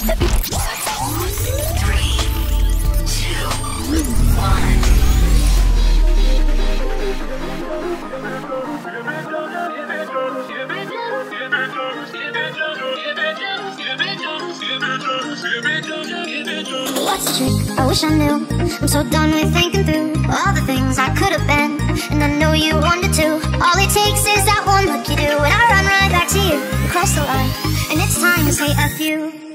What's the trick? I wish I knew. I'm so done with thinking through all the things I could have been, and I know you wanted to. All it takes is that one look you do, and I run right back to you across the line, and it's time to say a few.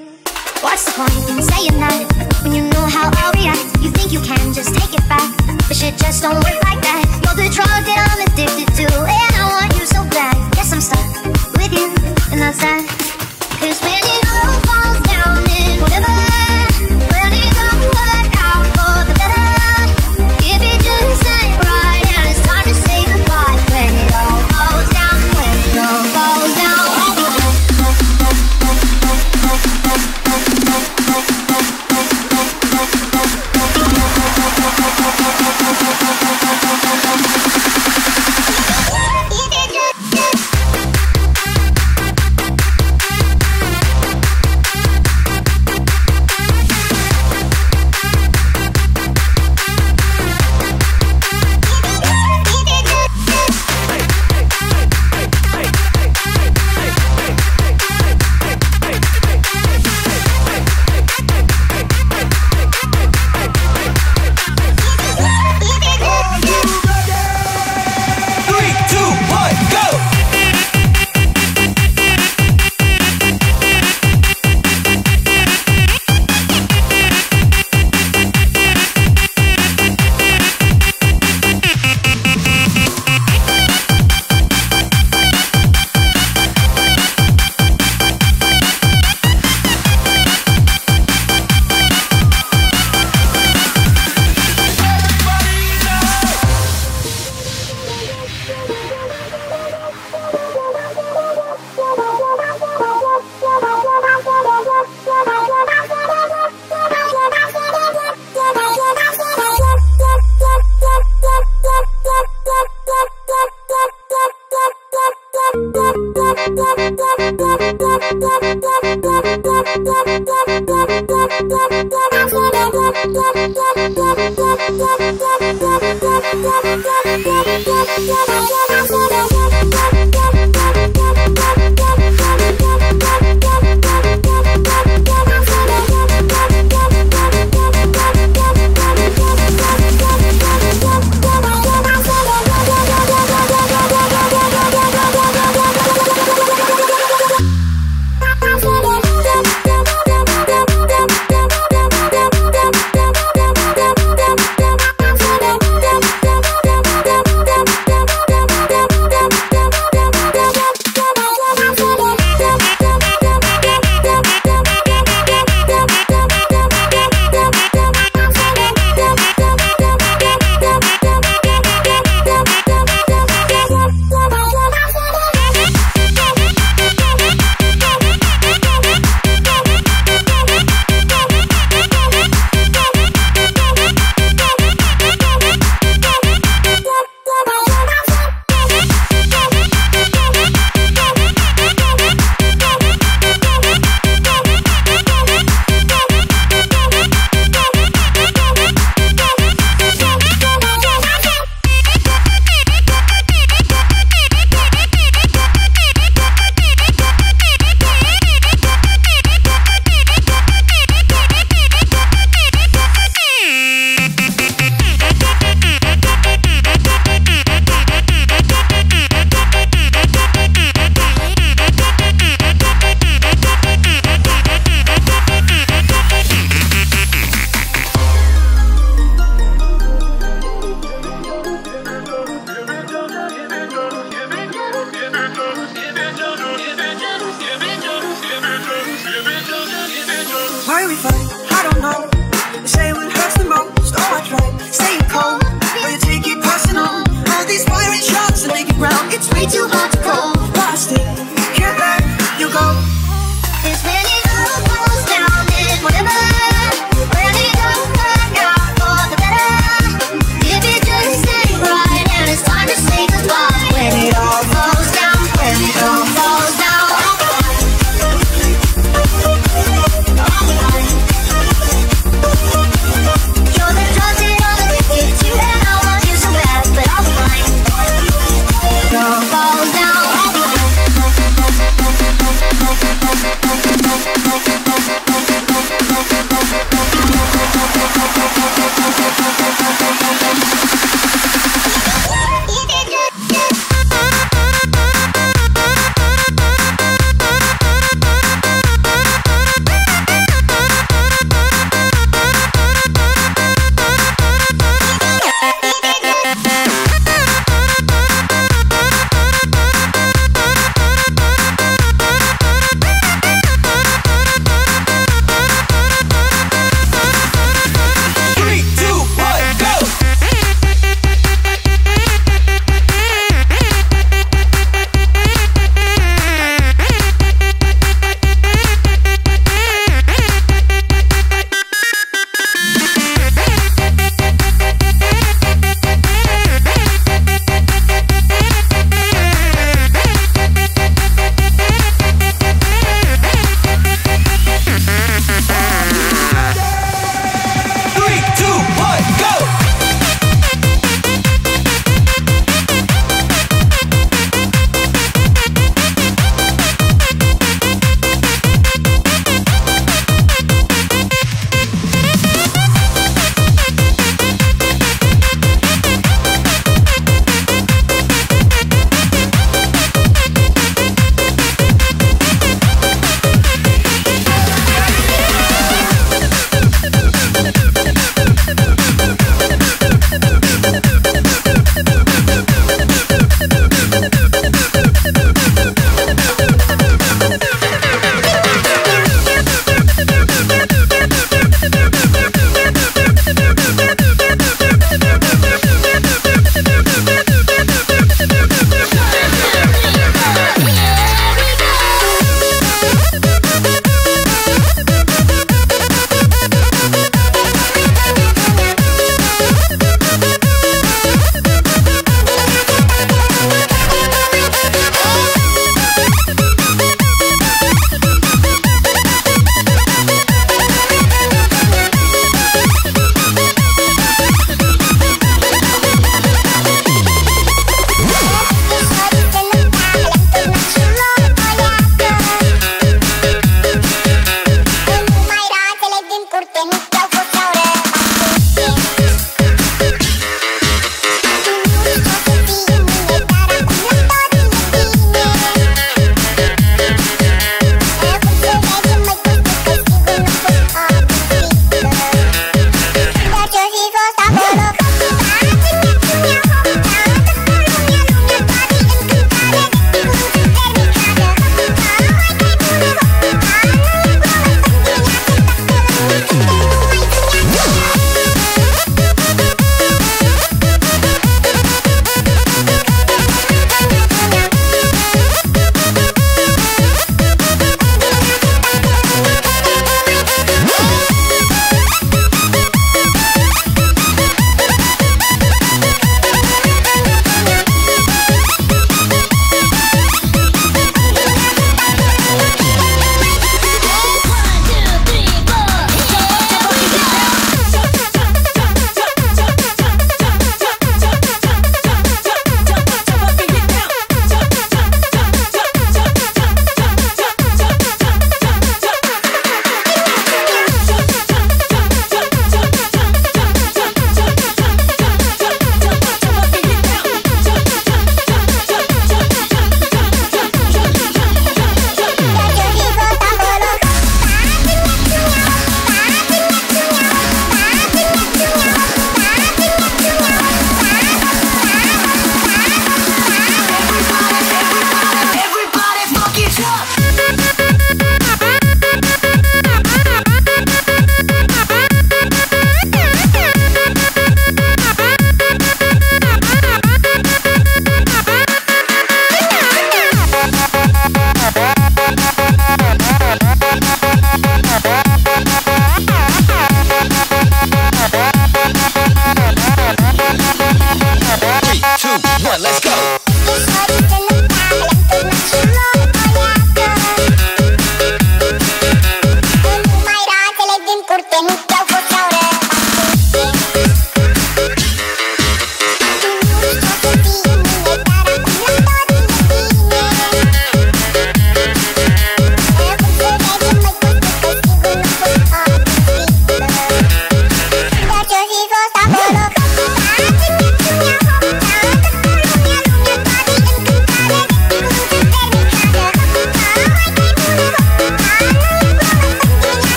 What's the point in saying that when you know how I'll react? You think you can just take it back, but shit just don't work like that. You're the drug that I'm addicted to, and I want you so bad. Guess I'm stuck with you, and that's that. Cause when you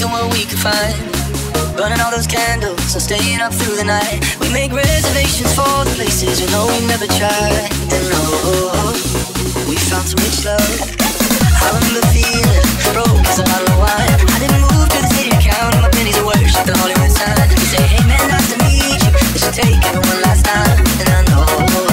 thinking what we could find. Burning all those candles and staying up through the night. We make reservations for the places we know we never tried. And oh, we found some rich love. I remember feeling broke as a bottle of wine. I didn't move to the city to counting my pennies to worship the Hollywood sign. They say, hey man, nice to meet you. They should take it one last time. And I know.